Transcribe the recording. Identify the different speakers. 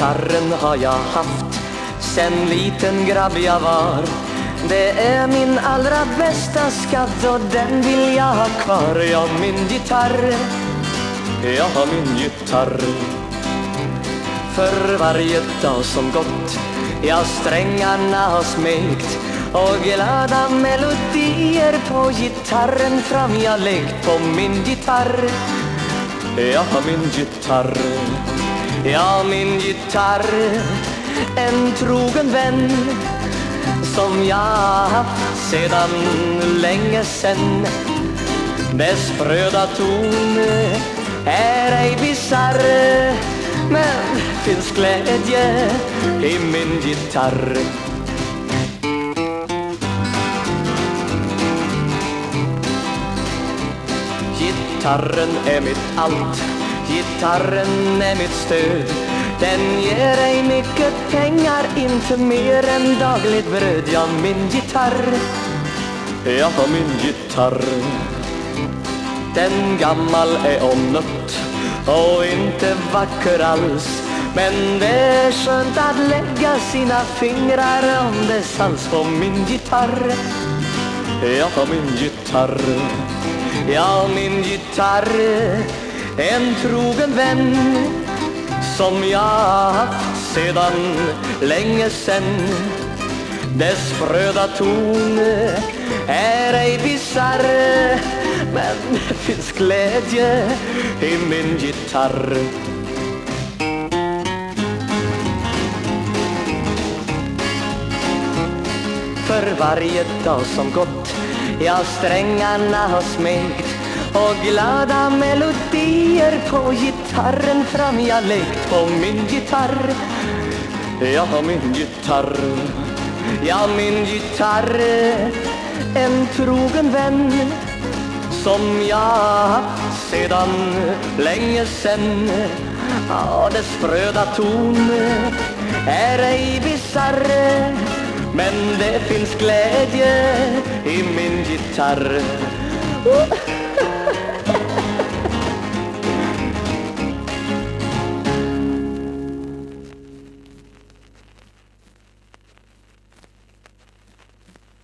Speaker 1: gitarren har jag haft sen liten grabb jag var. Det är min allra bästa skatt och den vill jag ha kvar. Ja, min gitarr, jag har min gitarr. För varje dag som gått jag strängarna har smekt och glada melodier på gitarren fram jag lekt på min gitarr. Jag har min gitarr. Ja, min gitarr En trogen vän Som jag haft sedan länge sen. Dess spröda ton är ej bisarr Men finns glädje i min gitarr. Gitarren är mitt allt, gitarren är mitt stöd. Den ger ej mycket pengar, inte mer än dagligt bröd. Ja, min gitarr, jag har min gitarr. Den gammal är och nött och inte vacker alls. Men det är skönt att lägga sina fingrar om dess hals på min gitarr. Jag har min gitarr. Ja, min gitarr en trogen vän Som jag haft sedan länge sen. Dess spröda ton är ej bisarr Men det finns glädje i min gitarr. För varje dag som gått jag strängarna har smekt och glada melodier på gitarren fram jag lekt på min gitarr. Ja, min gitarr, ja min gitarr. En trogen vän som jag haft sedan länge sen. Ja, dess spröda ton är ej bisarr men det finns glädje i min gitarr.